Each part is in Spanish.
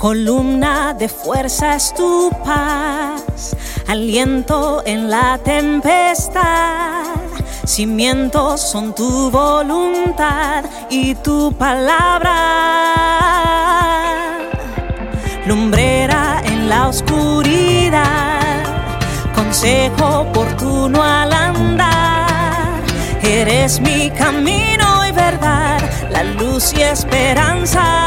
Columna de fuerza es tu paz, aliento en la tempestad. Cimientos son tu voluntad y tu palabra. Lumbrera en la oscuridad, consejo oportuno al andar. Eres mi camino y verdad, la luz y esperanza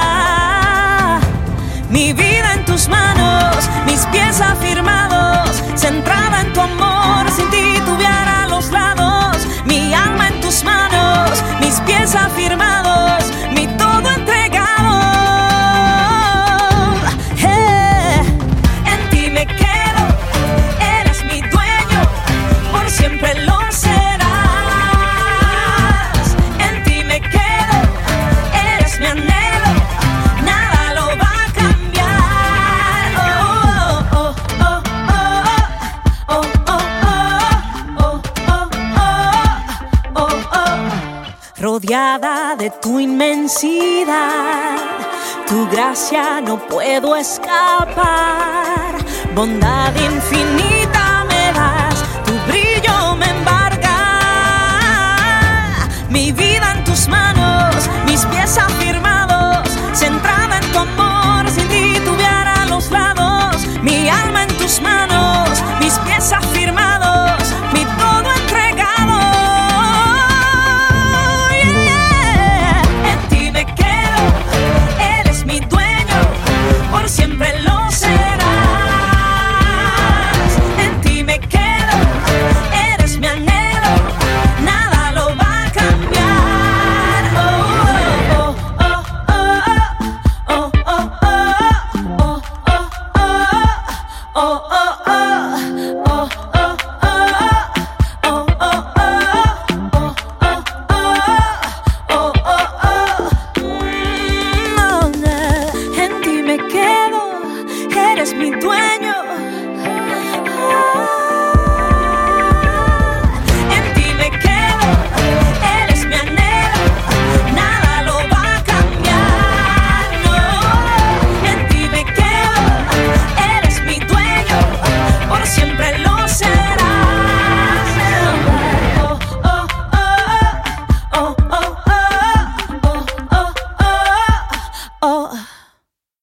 mi vida en tus manos, mis pies afirmados, centrada en tu amor, sin titubear a los lados, mi alma en tus manos, mis pies afirmados, de tu inmensidad. Tu gracia no puedo escapar, bondad infinita oh, oh.